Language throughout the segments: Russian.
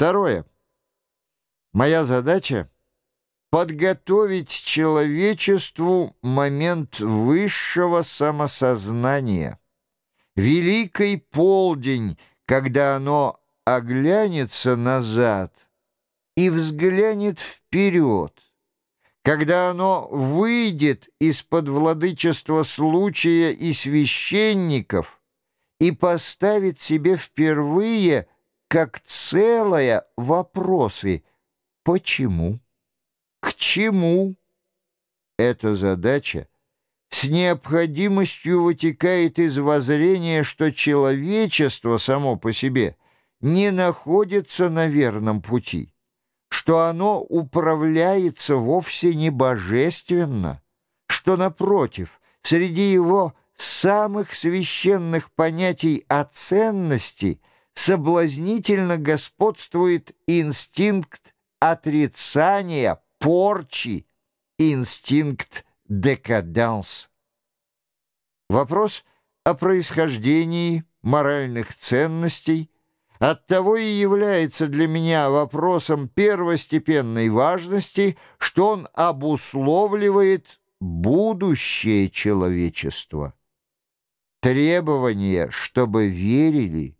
Второе. Моя задача — подготовить человечеству момент высшего самосознания, великий полдень, когда оно оглянется назад и взглянет вперед, когда оно выйдет из-под владычества случая и священников и поставит себе впервые как целое вопросы «почему?», «к чему?». Эта задача с необходимостью вытекает из воззрения, что человечество само по себе не находится на верном пути, что оно управляется вовсе не божественно, что, напротив, среди его самых священных понятий о ценности – соблазнительно господствует инстинкт отрицания, порчи, инстинкт декаданс. Вопрос о происхождении моральных ценностей оттого и является для меня вопросом первостепенной важности, что он обусловливает будущее человечества. Требование, чтобы верили –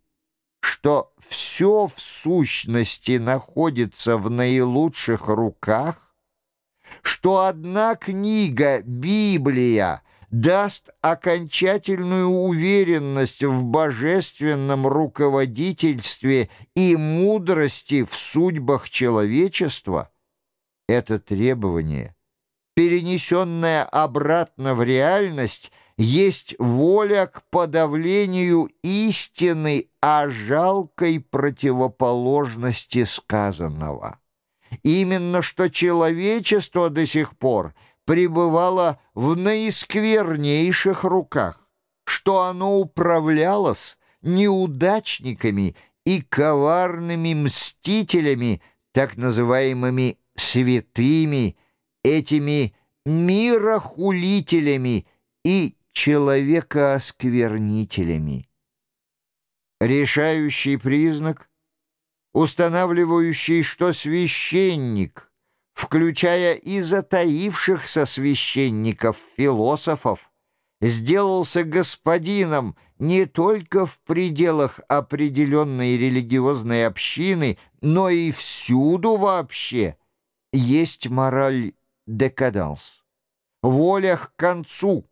что все в сущности находится в наилучших руках, что одна книга, Библия, даст окончательную уверенность в божественном руководительстве и мудрости в судьбах человечества, это требование, перенесенное обратно в реальность, есть воля к подавлению истины о жалкой противоположности сказанного. Именно что человечество до сих пор пребывало в наисквернейших руках, что оно управлялось неудачниками и коварными мстителями, так называемыми святыми, этими мирохулителями и человекоосквернителями. Решающий признак, устанавливающий, что священник, включая и затаившихся священников-философов, сделался господином не только в пределах определенной религиозной общины, но и всюду вообще, есть мораль декаданс, воля к концу,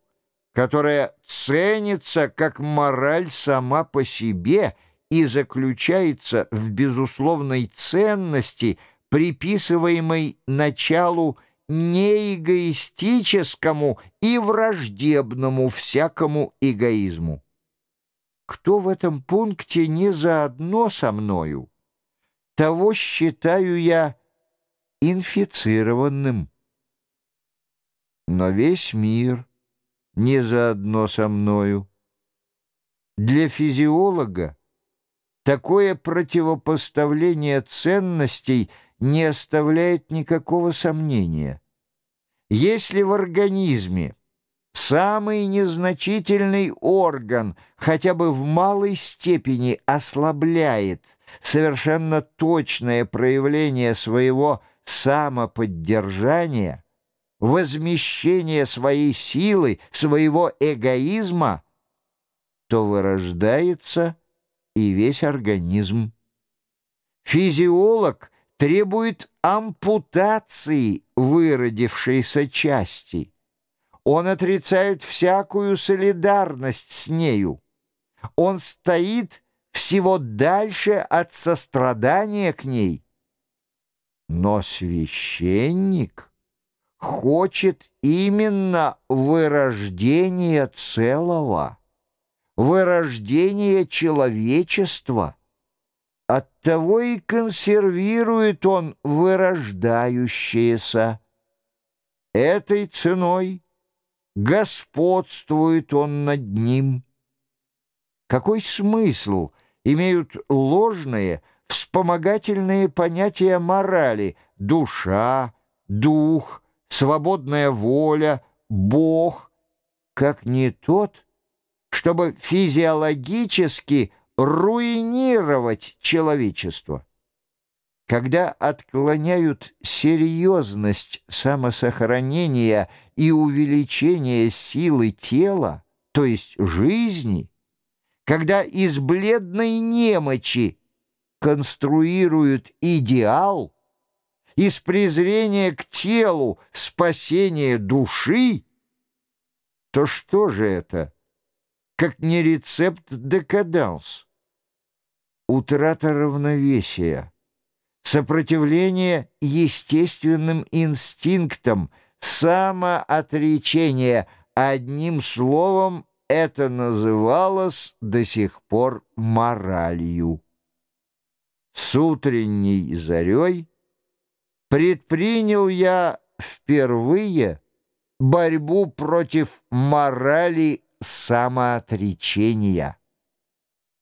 которая ценится как мораль сама по себе и заключается в безусловной ценности, приписываемой началу неэгоистическому и враждебному всякому эгоизму. Кто в этом пункте не заодно со мною, того считаю я инфицированным. Но весь мир — не заодно со мною. Для физиолога такое противопоставление ценностей не оставляет никакого сомнения. Если в организме самый незначительный орган хотя бы в малой степени ослабляет совершенно точное проявление своего самоподдержания – возмещение своей силы, своего эгоизма, то вырождается и весь организм. Физиолог требует ампутации выродившейся части. Он отрицает всякую солидарность с нею. Он стоит всего дальше от сострадания к ней. Но священник хочет именно вырождения целого, вырождения человечества. Оттого и консервирует он вырождающееся. Этой ценой господствует он над ним. Какой смысл имеют ложные, вспомогательные понятия морали, душа, дух, свободная воля, Бог, как не тот, чтобы физиологически руинировать человечество. когда отклоняют серьезность самосохранения и увеличение силы тела, то есть жизни, когда из бледной немочи конструируют идеал, из презрения к телу спасение души, то что же это, как не рецепт декаданс? Утрата равновесия сопротивление естественным инстинктам, самоотречение. Одним словом, это называлось до сих пор моралью. С утренней зарей предпринял я впервые борьбу против морали самоотречения.